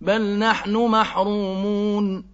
بل نحن محرومون.